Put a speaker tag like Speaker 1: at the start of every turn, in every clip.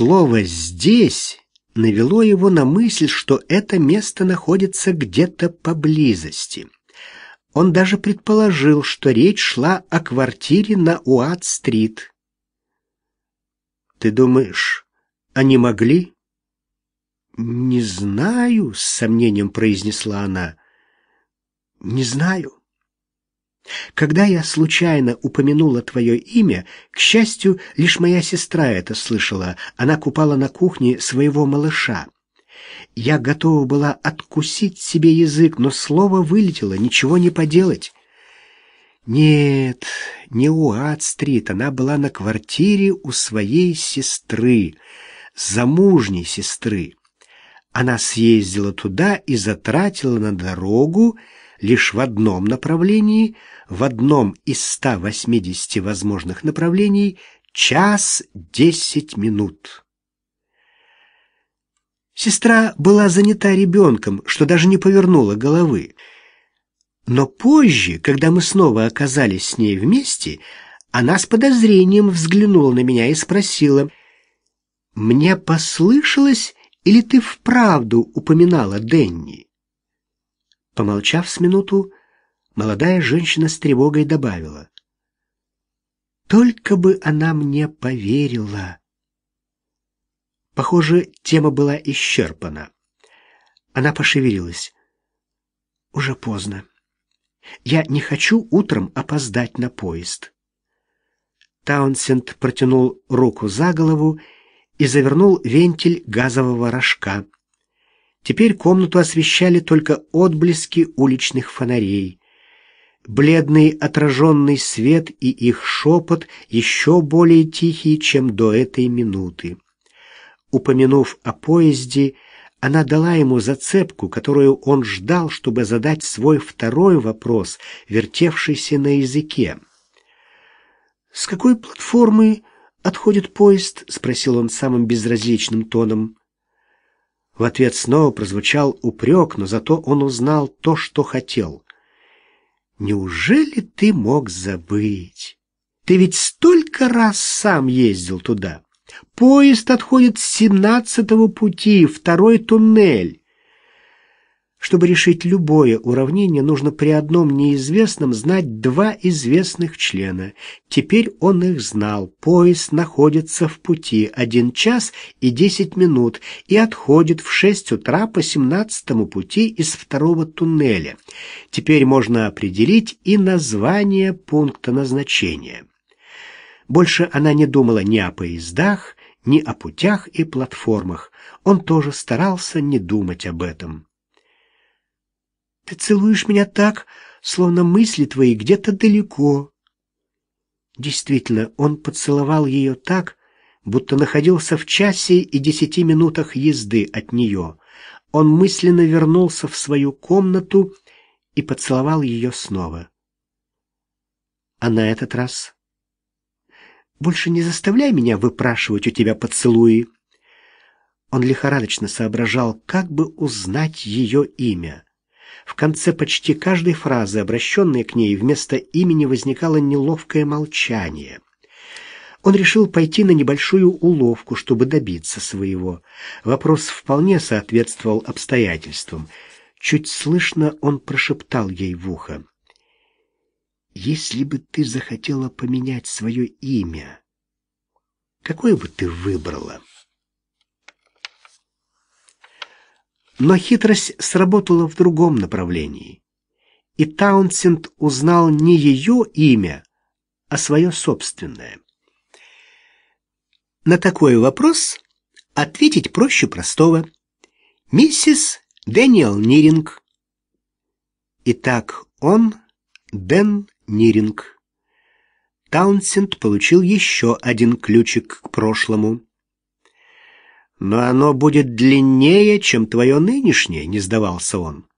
Speaker 1: Слово «здесь» навело его на мысль, что это место находится где-то поблизости. Он даже предположил, что речь шла о квартире на Уат-стрит. «Ты думаешь, они могли?» «Не знаю», — с сомнением произнесла она. «Не знаю». Когда я случайно упомянула твое имя, к счастью, лишь моя сестра это слышала. Она купала на кухне своего малыша. Я готова была откусить себе язык, но слово вылетело, ничего не поделать. Нет, не у Ад-стрит, она была на квартире у своей сестры, замужней сестры. Она съездила туда и затратила на дорогу лишь в одном направлении, в одном из 180 возможных направлений, час десять минут. Сестра была занята ребенком, что даже не повернула головы. Но позже, когда мы снова оказались с ней вместе, она с подозрением взглянула на меня и спросила, «Мне послышалось, или ты вправду упоминала Денни?» Помолчав с минуту, молодая женщина с тревогой добавила. «Только бы она мне поверила!» Похоже, тема была исчерпана. Она пошевелилась. «Уже поздно. Я не хочу утром опоздать на поезд». Таунсенд протянул руку за голову и завернул вентиль газового рожка. Теперь комнату освещали только отблески уличных фонарей. Бледный отраженный свет и их шепот еще более тихий, чем до этой минуты. Упомянув о поезде, она дала ему зацепку, которую он ждал, чтобы задать свой второй вопрос, вертевшийся на языке. «С какой платформы отходит поезд?» — спросил он самым безразличным тоном. В ответ снова прозвучал упрек, но зато он узнал то, что хотел. «Неужели ты мог забыть? Ты ведь столько раз сам ездил туда. Поезд отходит с семнадцатого пути, второй туннель. Чтобы решить любое уравнение, нужно при одном неизвестном знать два известных члена. Теперь он их знал. Поезд находится в пути один час и десять минут и отходит в шесть утра по семнадцатому пути из второго туннеля. Теперь можно определить и название пункта назначения. Больше она не думала ни о поездах, ни о путях и платформах. Он тоже старался не думать об этом. Ты целуешь меня так, словно мысли твои где-то далеко. Действительно, он поцеловал ее так, будто находился в часе и десяти минутах езды от нее. Он мысленно вернулся в свою комнату и поцеловал ее снова. А на этот раз... Больше не заставляй меня выпрашивать у тебя поцелуи. Он лихорадочно соображал, как бы узнать ее имя. В конце почти каждой фразы, обращенной к ней, вместо имени возникало неловкое молчание. Он решил пойти на небольшую уловку, чтобы добиться своего. Вопрос вполне соответствовал обстоятельствам. Чуть слышно он прошептал ей в ухо. «Если бы ты захотела поменять свое имя, какое бы ты выбрала?» Но хитрость сработала в другом направлении. И Таунсенд узнал не ее имя, а свое собственное. На такой вопрос ответить проще простого. Миссис Дэниел Ниринг. Итак, он Дэн Ниринг. Таунсенд получил еще один ключик к прошлому. Но оно будет длиннее, чем твое нынешнее, не сдавался он.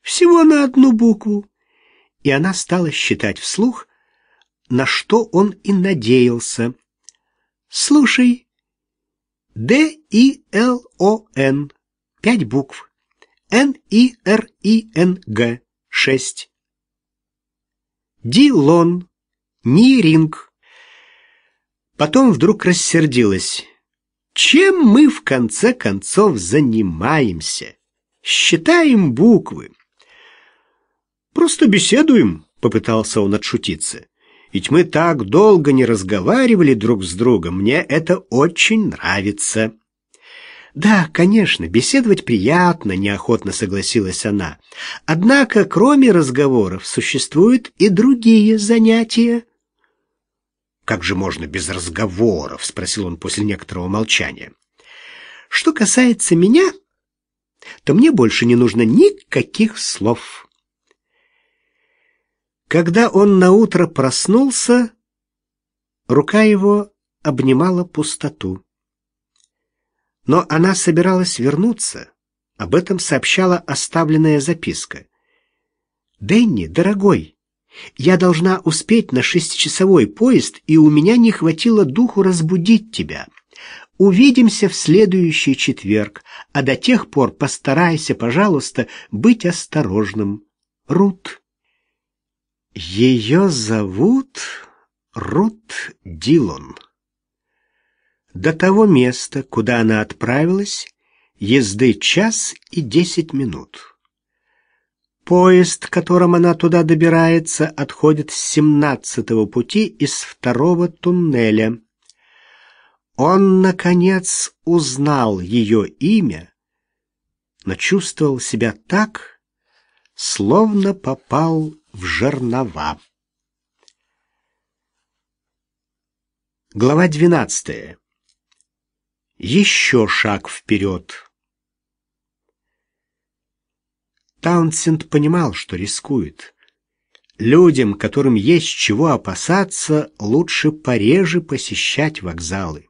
Speaker 1: Всего на одну букву. И она стала считать вслух, на что он и надеялся. Слушай. Д-И-Л-О-Н. Пять букв. Н-И-Р-И-Н-Г. Шесть. Дилон. Ниринг. Потом вдруг рассердилась. Чем мы в конце концов занимаемся? Считаем буквы. Просто беседуем, попытался он отшутиться. Ведь мы так долго не разговаривали друг с другом. Мне это очень нравится. Да, конечно, беседовать приятно, неохотно согласилась она. Однако, кроме разговоров, существуют и другие занятия. Как же можно без разговоров, спросил он после некоторого молчания. Что касается меня, то мне больше не нужно никаких слов. Когда он наутро проснулся, рука его обнимала пустоту. Но она собиралась вернуться. Об этом сообщала оставленная записка. «Дэнни, дорогой, я должна успеть на шестичасовой поезд, и у меня не хватило духу разбудить тебя. Увидимся в следующий четверг, а до тех пор постарайся, пожалуйста, быть осторожным. Рут». Ее зовут Рут Дилон. До того места, куда она отправилась, езды час и десять минут. Поезд, которым она туда добирается, отходит с семнадцатого пути из второго туннеля. Он, наконец, узнал ее имя, но чувствовал себя так, словно попал в жернова. Глава двенадцатая. Еще шаг вперед. Таунсенд понимал, что рискует. Людям, которым есть чего опасаться, лучше пореже посещать вокзалы.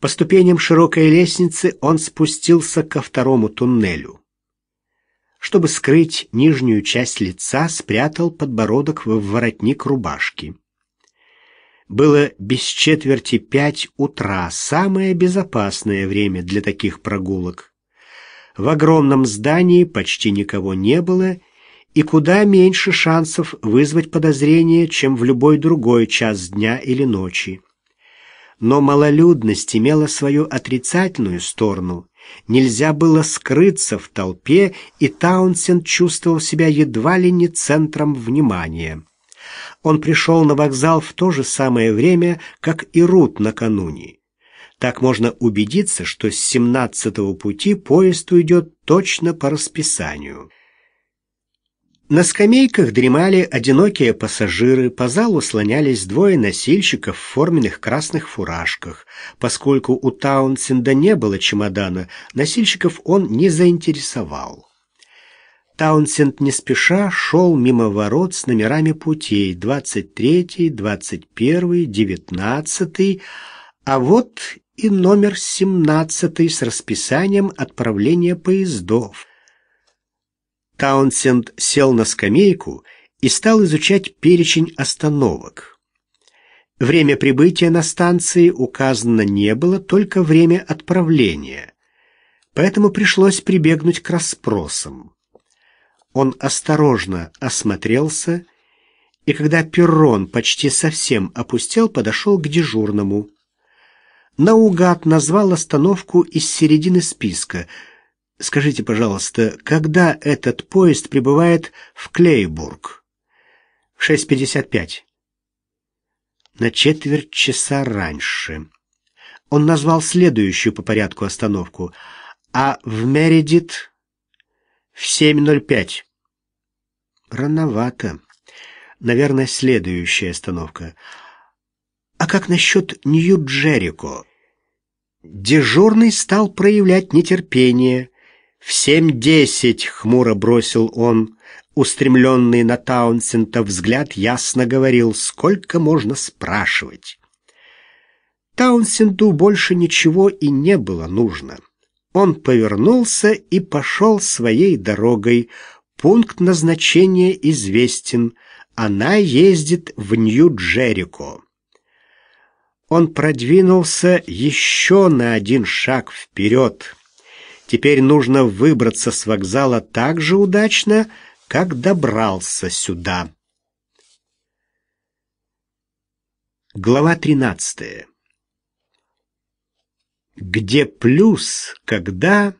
Speaker 1: По ступеням широкой лестницы он спустился ко второму туннелю чтобы скрыть нижнюю часть лица, спрятал подбородок в воротник рубашки. Было без четверти пять утра, самое безопасное время для таких прогулок. В огромном здании почти никого не было, и куда меньше шансов вызвать подозрение, чем в любой другой час дня или ночи. Но малолюдность имела свою отрицательную сторону, Нельзя было скрыться в толпе, и Таунсенд чувствовал себя едва ли не центром внимания. Он пришел на вокзал в то же самое время, как и Рут накануне. Так можно убедиться, что с семнадцатого пути поезд уйдет точно по расписанию. На скамейках дремали одинокие пассажиры, по залу слонялись двое носильщиков в форменных красных фуражках. Поскольку у Таунсенда не было чемодана, носильщиков он не заинтересовал. Таунсенд не спеша шел мимо ворот с номерами путей 23, 21, 19, а вот и номер 17 с расписанием отправления поездов. Таунсенд сел на скамейку и стал изучать перечень остановок. Время прибытия на станции указано не было, только время отправления. Поэтому пришлось прибегнуть к расспросам. Он осторожно осмотрелся, и когда перрон почти совсем опустел, подошел к дежурному. Наугад назвал остановку из середины списка — Скажите, пожалуйста, когда этот поезд прибывает в Клейбург? В 6.55. На четверть часа раньше. Он назвал следующую по порядку остановку, а в Мередит в 7.05. Рановато. Наверное, следующая остановка. А как насчет Нью-Джерико? Дежурный стал проявлять нетерпение. «В семь десять!» — хмуро бросил он. Устремленный на Таунсента взгляд ясно говорил, сколько можно спрашивать. Таунсенду больше ничего и не было нужно. Он повернулся и пошел своей дорогой. Пункт назначения известен. Она ездит в Нью-Джерико. Он продвинулся еще на один шаг вперед. Теперь нужно выбраться с вокзала так же удачно, как добрался сюда. Глава 13. Где плюс, когда